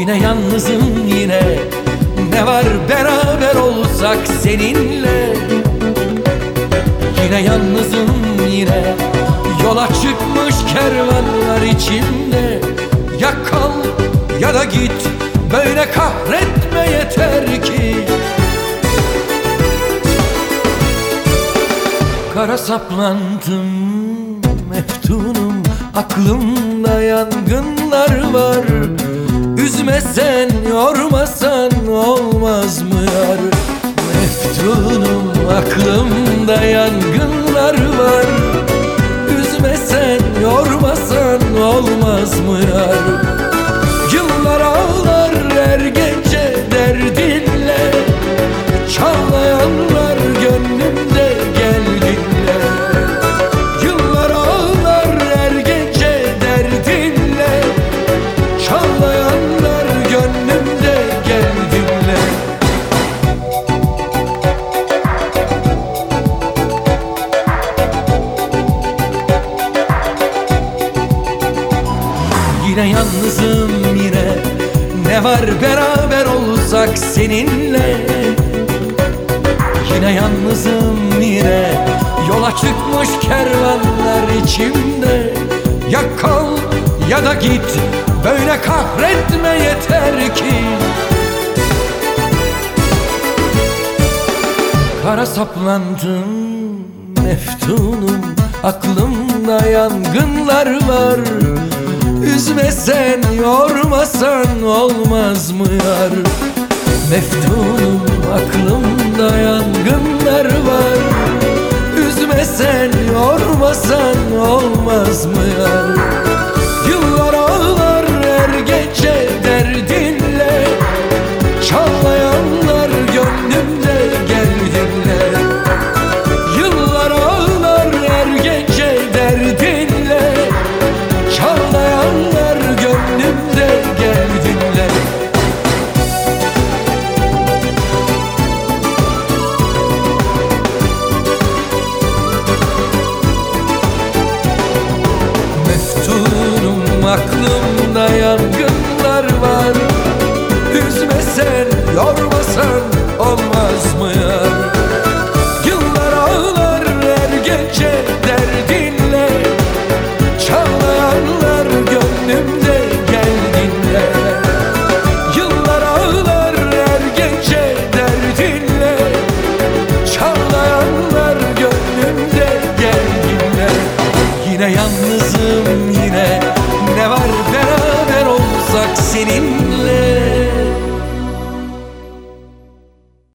Yine yalnızım yine. Ne var beraber olsak seninle? Yine yalnızım yine. Yola çıkmış kervanlar içinde. Ya kal ya da git Böyle kahretme yeter ki. Kara saplandım meftunum Aklımda yangınlar var Üzmesen yormasan olmaz mı yar? Meftunum aklımda yangınlar var. Üzmesen yormasan olmaz mı yar Yine yalnızım yine. Ne var beraber olsak seninle? Yine yalnızım yine. Yola çıkmış kervanlar içimde. Ya kal ya da git. Böyle kahretme yeter ki. Kara saplandım meftunum. Aklımda yangınlar var Üzmesen yormasan olmaz mı yar? Meftunum aklımda yangınlar var. Üzmesen yormasan olmaz mı yar Doğru